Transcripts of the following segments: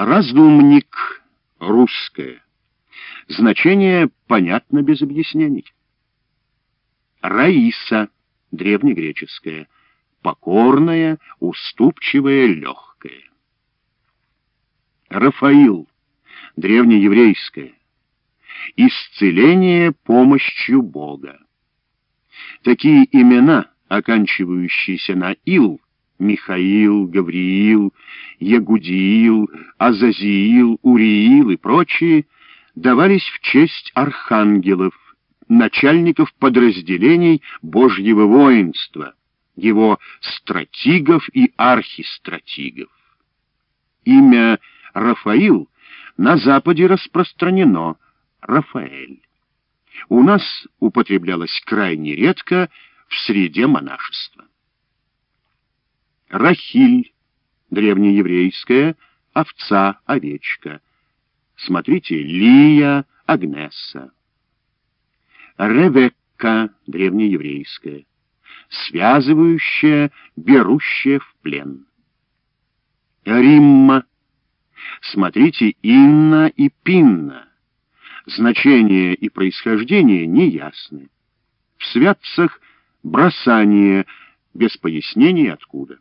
Разумник. Русское. Значение понятно без объяснений. Раиса. Древнегреческое. Покорная, уступчивая, легкая. Рафаил. Древнееврейское. Исцеление помощью Бога. Такие имена, оканчивающиеся на «ил», Михаил, Гавриил, Ягудиил, Азазиил, Уриил и прочие, давались в честь архангелов, начальников подразделений Божьего воинства, его стратигов и архистратигов. Имя Рафаил на Западе распространено Рафаэль. У нас употреблялось крайне редко в среде монашества. Рахиль, древнееврейская, овца, овечка. Смотрите, Лия, Агнесса. Ревекка, древнееврейская, связывающая, берущая в плен. Римма. Смотрите, Инна и Пинна. Значение и происхождение неясны. В святцах бросание, без пояснений откуда.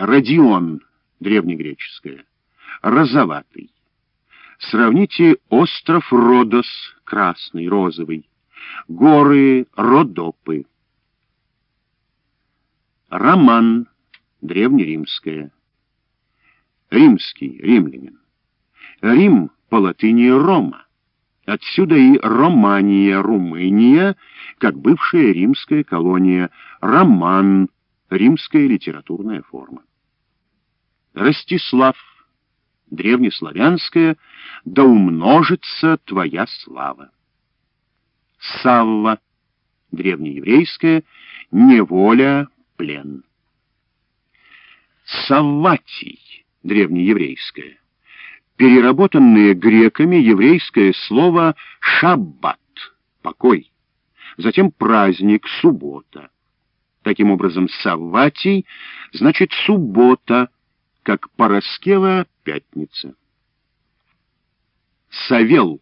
Родион, древнегреческое, розоватый. Сравните остров Родос, красный, розовый, горы Родопы. Роман, древнеримское. Римский, римлянин. Рим по латыни Рома. Отсюда и Романия, Румыния, как бывшая римская колония, Роман, римская литературная форма. Ростислав, древнеславянское, да умножится твоя слава. Савва, древнееврейское, неволя, плен. Савватий, древнееврейское, переработанное греками еврейское слово «шаббат» — покой, затем праздник, суббота. Таким образом, Савватий значит суббота, как Пороскева — пятница. Савел,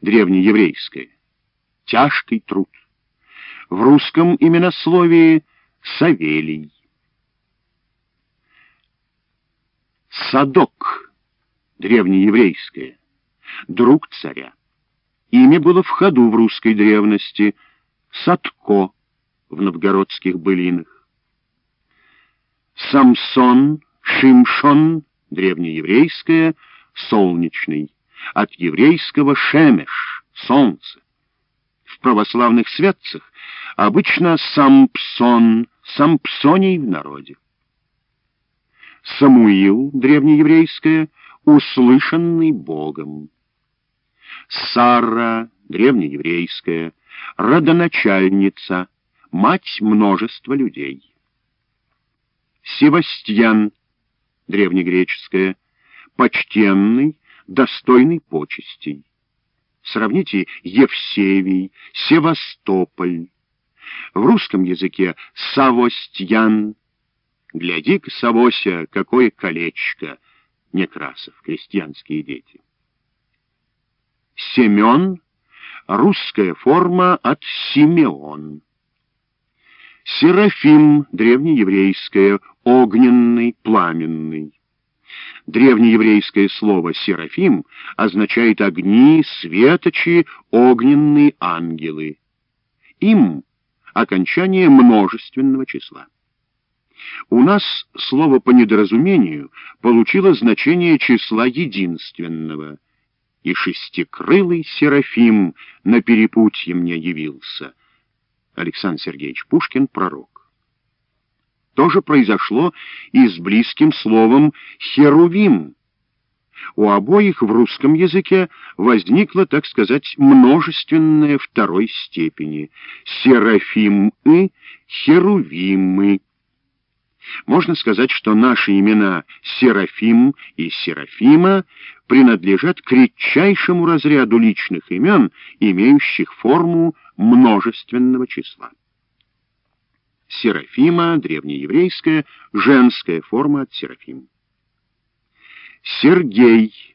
древнееврейское, тяжкий труд. В русском именословии Савелий. Садок, древнееврейское, друг царя. Имя было в ходу в русской древности Садко в новгородских былинах. Самсон, Шимшон, древнееврейское, солнечный, от еврейского шемеш, солнце. В православных святцах обычно сампсон, сампсоний в народе. Самуил, древнееврейское, услышанный Богом. Сара, древнееврейская, родоначальница, мать множества людей. Севастьян, древнегреческое, почтенный, достойный почестей. Сравните Евсевий, Севастополь. В русском языке Савостьян. Гляди-ка, Савося, какое колечко! Некрасов, крестьянские дети. Семен — русская форма от Симеон. Серафим — древнееврейское, огненный, пламенный. Древнееврейское слово «серафим» означает огни, светочи, огненные ангелы. Им — окончание множественного числа. У нас слово по недоразумению получило значение числа единственного, и шестикрылый Серафим на перепутье мне явился. Александр Сергеевич Пушкин, пророк. То же произошло и с близким словом «херувим». У обоих в русском языке возникло, так сказать, множественное второй степени «серафим-и», «херувимы». Можно сказать, что наши имена Серафим и Серафима принадлежат к редчайшему разряду личных имен, имеющих форму множественного числа. Серафима, древнееврейская, женская форма от Серафим. Сергей